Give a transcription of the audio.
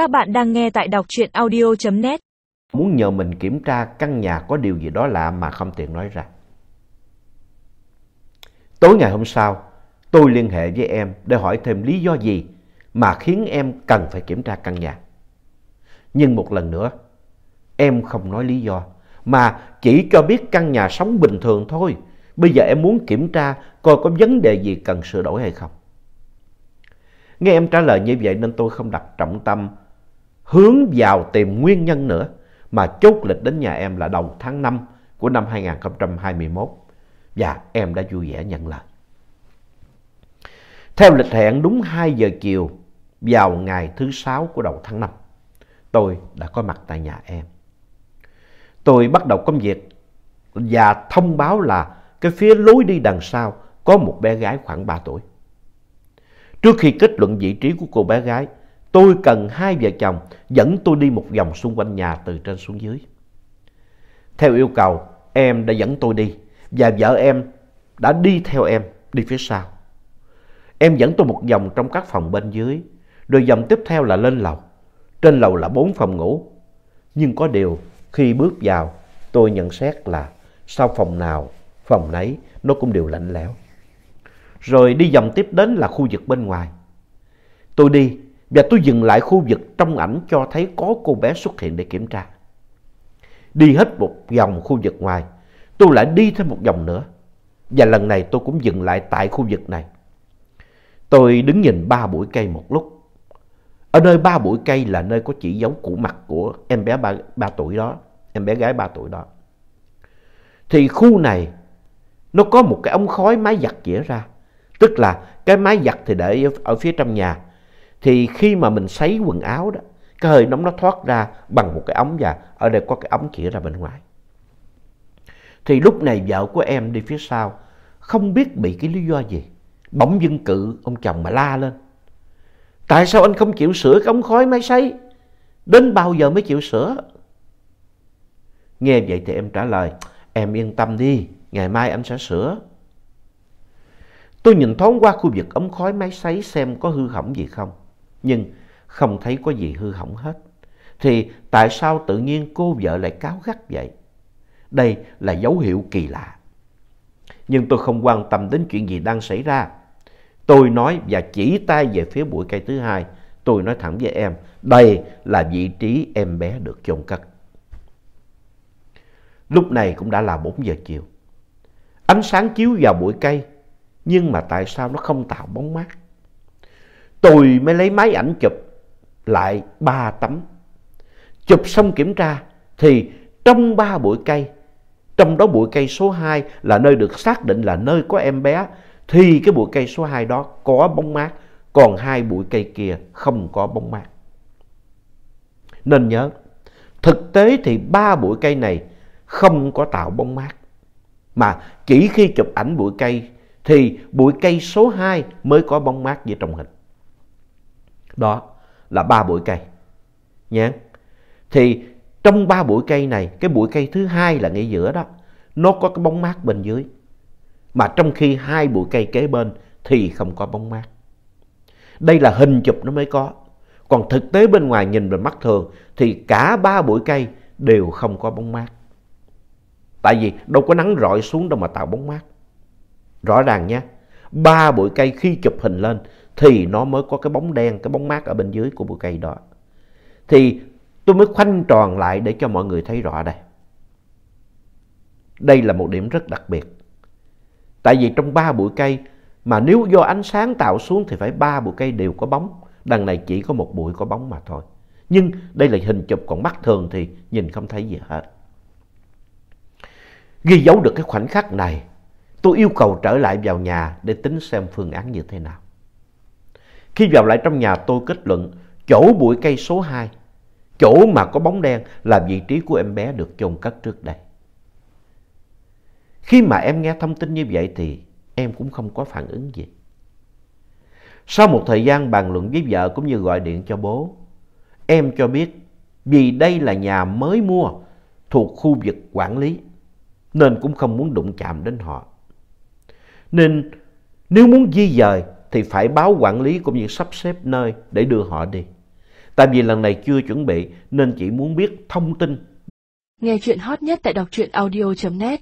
Các bạn đang nghe tại đọc truyện audio.net. Muốn nhờ mình kiểm tra căn nhà có điều gì đó lạ mà không tiện nói ra. Tối ngày hôm sau, tôi liên hệ với em để hỏi thêm lý do gì mà khiến em cần phải kiểm tra căn nhà. Nhưng một lần nữa, em không nói lý do, mà chỉ cho biết căn nhà sống bình thường thôi. Bây giờ em muốn kiểm tra coi có vấn đề gì cần sửa đổi hay không. Nghe em trả lời như vậy nên tôi không đặt trọng tâm hướng vào tìm nguyên nhân nữa mà chốt lịch đến nhà em là đầu tháng 5 của năm 2021 và em đã vui vẻ nhận lời. Theo lịch hẹn đúng 2 giờ chiều vào ngày thứ sáu của đầu tháng 5, tôi đã có mặt tại nhà em. Tôi bắt đầu công việc và thông báo là cái phía lối đi đằng sau có một bé gái khoảng 3 tuổi. Trước khi kết luận vị trí của cô bé gái, tôi cần hai vợ chồng dẫn tôi đi một vòng xung quanh nhà từ trên xuống dưới. Theo yêu cầu, em đã dẫn tôi đi và vợ em đã đi theo em đi phía sau. Em dẫn tôi một vòng trong các phòng bên dưới, rồi vòng tiếp theo là lên lầu. Trên lầu là bốn phòng ngủ. Nhưng có điều, khi bước vào, tôi nhận xét là sau phòng nào, phòng nấy nó cũng đều lạnh lẽo. Rồi đi vòng tiếp đến là khu vực bên ngoài. Tôi đi và tôi dừng lại khu vực trong ảnh cho thấy có cô bé xuất hiện để kiểm tra. Đi hết một vòng khu vực ngoài, tôi lại đi thêm một vòng nữa. Và lần này tôi cũng dừng lại tại khu vực này. Tôi đứng nhìn ba bụi cây một lúc. Ở nơi ba bụi cây là nơi có chỉ dấu củ mặt của em bé ba, ba tuổi đó, em bé gái ba tuổi đó. Thì khu này nó có một cái ống khói máy giặt dĩa ra. Tức là cái máy giặt thì để ở phía trong nhà. Thì khi mà mình sấy quần áo đó, cái hơi nóng nó thoát ra bằng một cái ống và ở đây có cái ống chĩa ra bên ngoài. Thì lúc này vợ của em đi phía sau, không biết bị cái lý do gì. Bỗng dưng cự ông chồng mà la lên. Tại sao anh không chịu sửa cái ống khói máy sấy? Đến bao giờ mới chịu sửa? Nghe vậy thì em trả lời, em yên tâm đi, ngày mai anh sẽ sửa. Tôi nhìn thoáng qua khu vực ống khói máy sấy xem có hư hỏng gì không. Nhưng không thấy có gì hư hỏng hết. Thì tại sao tự nhiên cô vợ lại cáo gắt vậy? Đây là dấu hiệu kỳ lạ. Nhưng tôi không quan tâm đến chuyện gì đang xảy ra. Tôi nói và chỉ tay về phía bụi cây thứ hai. Tôi nói thẳng với em, đây là vị trí em bé được chôn cất. Lúc này cũng đã là 4 giờ chiều. Ánh sáng chiếu vào bụi cây nhưng mà tại sao nó không tạo bóng mát? Tôi mới lấy máy ảnh chụp lại ba tấm. Chụp xong kiểm tra thì trong ba bụi cây, trong đó bụi cây số 2 là nơi được xác định là nơi có em bé, thì cái bụi cây số 2 đó có bóng mát, còn hai bụi cây kia không có bóng mát. Nên nhớ, thực tế thì ba bụi cây này không có tạo bóng mát, mà chỉ khi chụp ảnh bụi cây thì bụi cây số 2 mới có bóng mát như trong hình. Đó là ba bụi cây. Nhé. Thì trong ba bụi cây này, cái bụi cây thứ hai là ngay giữa đó, nó có cái bóng mát bên dưới. Mà trong khi hai bụi cây kế bên thì không có bóng mát. Đây là hình chụp nó mới có. Còn thực tế bên ngoài nhìn bằng mắt thường thì cả ba bụi cây đều không có bóng mát. Tại vì đâu có nắng rọi xuống đâu mà tạo bóng mát. Rõ ràng nha, ba bụi cây khi chụp hình lên thì nó mới có cái bóng đen, cái bóng mát ở bên dưới của bụi cây đó. Thì tôi mới khoanh tròn lại để cho mọi người thấy rõ đây. Đây là một điểm rất đặc biệt. Tại vì trong ba bụi cây mà nếu do ánh sáng tạo xuống thì phải ba bụi cây đều có bóng. Đằng này chỉ có một bụi có bóng mà thôi. Nhưng đây là hình chụp còn mắt thường thì nhìn không thấy gì hết. Ghi dấu được cái khoảnh khắc này Tôi yêu cầu trở lại vào nhà để tính xem phương án như thế nào. Khi vào lại trong nhà tôi kết luận chỗ bụi cây số 2, chỗ mà có bóng đen là vị trí của em bé được chôn cất trước đây. Khi mà em nghe thông tin như vậy thì em cũng không có phản ứng gì. Sau một thời gian bàn luận với vợ cũng như gọi điện cho bố, em cho biết vì đây là nhà mới mua thuộc khu vực quản lý nên cũng không muốn đụng chạm đến họ. Nên nếu muốn di dời thì phải báo quản lý cũng như sắp xếp nơi để đưa họ đi. Tại vì lần này chưa chuẩn bị nên chỉ muốn biết thông tin Nghe chuyện hot nhất tại đọc truyện audio.net